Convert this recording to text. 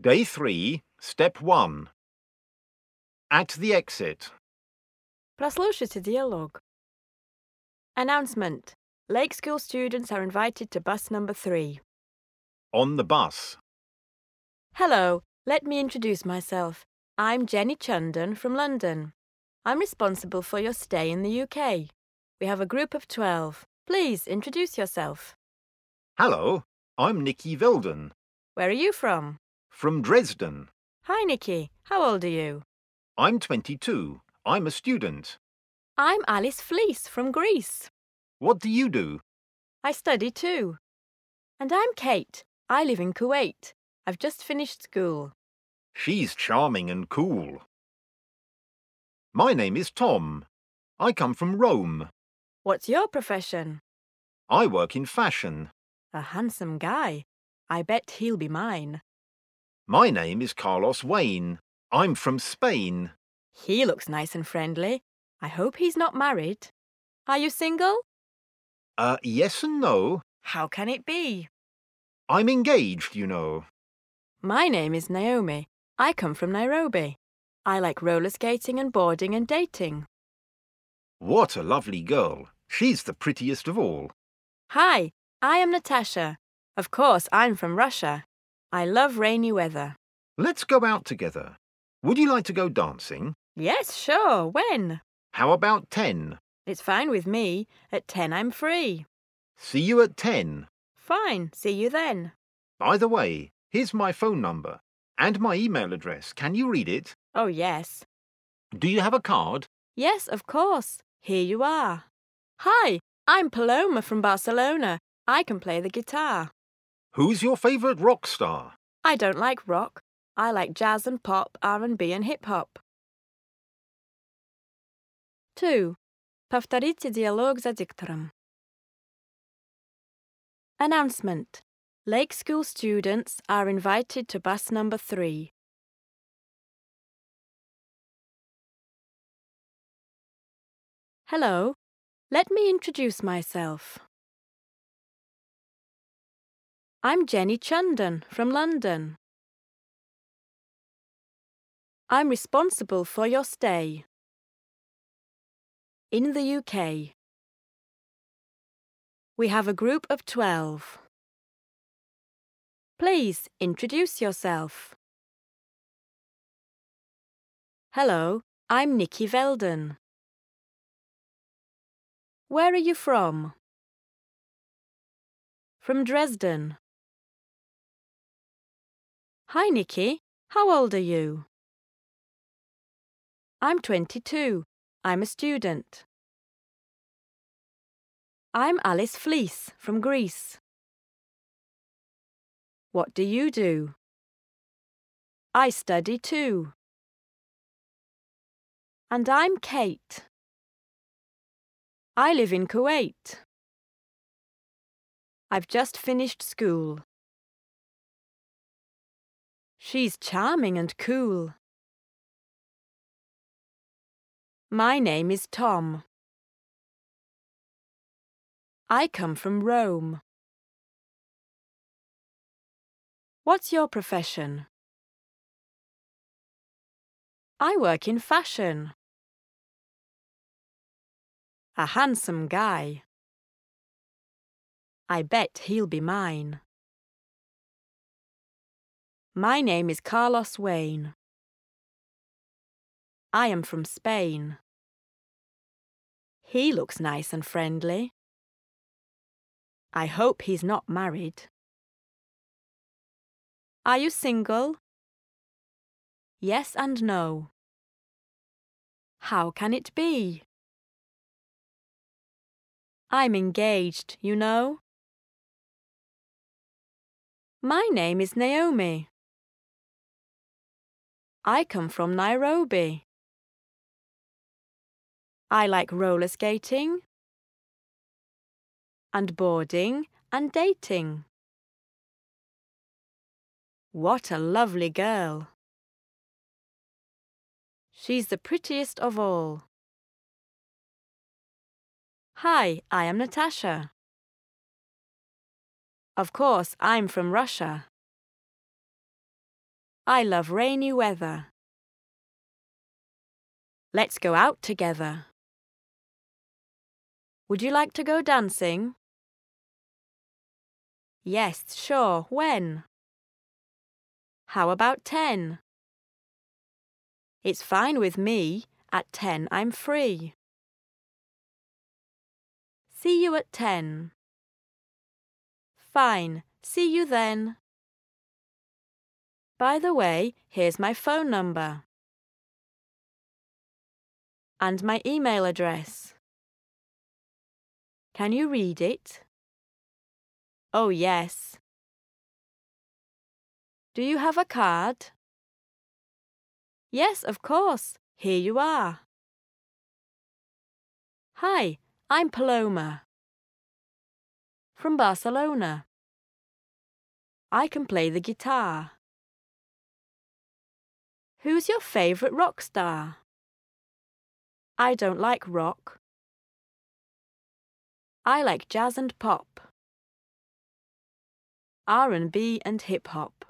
Day 3, Step 1. At the exit. Прослушайте диалог. Announcement. Lake School students are invited to bus number three. On the bus. Hello, let me introduce myself. I'm Jenny Chundan from London. I'm responsible for your stay in the UK. We have a group of 12. Please introduce yourself. Hello, I'm Nicky Velden Where are you from? From Dresden. Hi, Nikki. How old are you? I'm 22. I'm a student. I'm Alice Fleece from Greece. What do you do? I study too. And I'm Kate. I live in Kuwait. I've just finished school. She's charming and cool. My name is Tom. I come from Rome. What's your profession? I work in fashion. A handsome guy. I bet he'll be mine. My name is Carlos Wayne. I'm from Spain. He looks nice and friendly. I hope he's not married. Are you single? Uh, yes and no. How can it be? I'm engaged, you know. My name is Naomi. I come from Nairobi. I like roller skating and boarding and dating. What a lovely girl. She's the prettiest of all. Hi, I am Natasha. Of course, I'm from Russia. I love rainy weather. Let's go out together. Would you like to go dancing? Yes, sure. When? How about 10? It's fine with me. At 10, I'm free. See you at 10. Fine. See you then. By the way, here's my phone number and my email address. Can you read it? Oh, yes. Do you have a card? Yes, of course. Here you are. Hi, I'm Paloma from Barcelona. I can play the guitar. Who's your favourite rock star? I don't like rock. I like jazz and pop, R&B and hip hop. 2. Повторите диалог за диктором. Announcement. Lake School students are invited to bus number 3. Hello. Let me introduce myself. I'm Jenny Chundan from London. I'm responsible for your stay. In the UK. We have a group of 12. Please introduce yourself. Hello, I'm Nikki Velden. Where are you from? From Dresden. Hi, Nikki. How old are you? I'm 22. I'm a student. I'm Alice Fleece from Greece. What do you do? I study too. And I'm Kate. I live in Kuwait. I've just finished school. She's charming and cool. My name is Tom. I come from Rome. What's your profession? I work in fashion. A handsome guy. I bet he'll be mine. My name is Carlos Wayne. I am from Spain. He looks nice and friendly. I hope he's not married. Are you single? Yes and no. How can it be? I'm engaged, you know. My name is Naomi. I come from Nairobi. I like roller skating and boarding and dating. What a lovely girl. She's the prettiest of all. Hi, I am Natasha. Of course, I'm from Russia. I love rainy weather. Let's go out together. Would you like to go dancing? Yes, sure. When? How about 10? It's fine with me. At 10 I'm free. See you at 10. Fine. See you then. By the way, here's my phone number. And my email address. Can you read it? Oh, yes. Do you have a card? Yes, of course. Here you are. Hi, I'm Paloma. From Barcelona. I can play the guitar. Who's your favourite rock star? I don't like rock. I like jazz and pop. R&B and hip hop.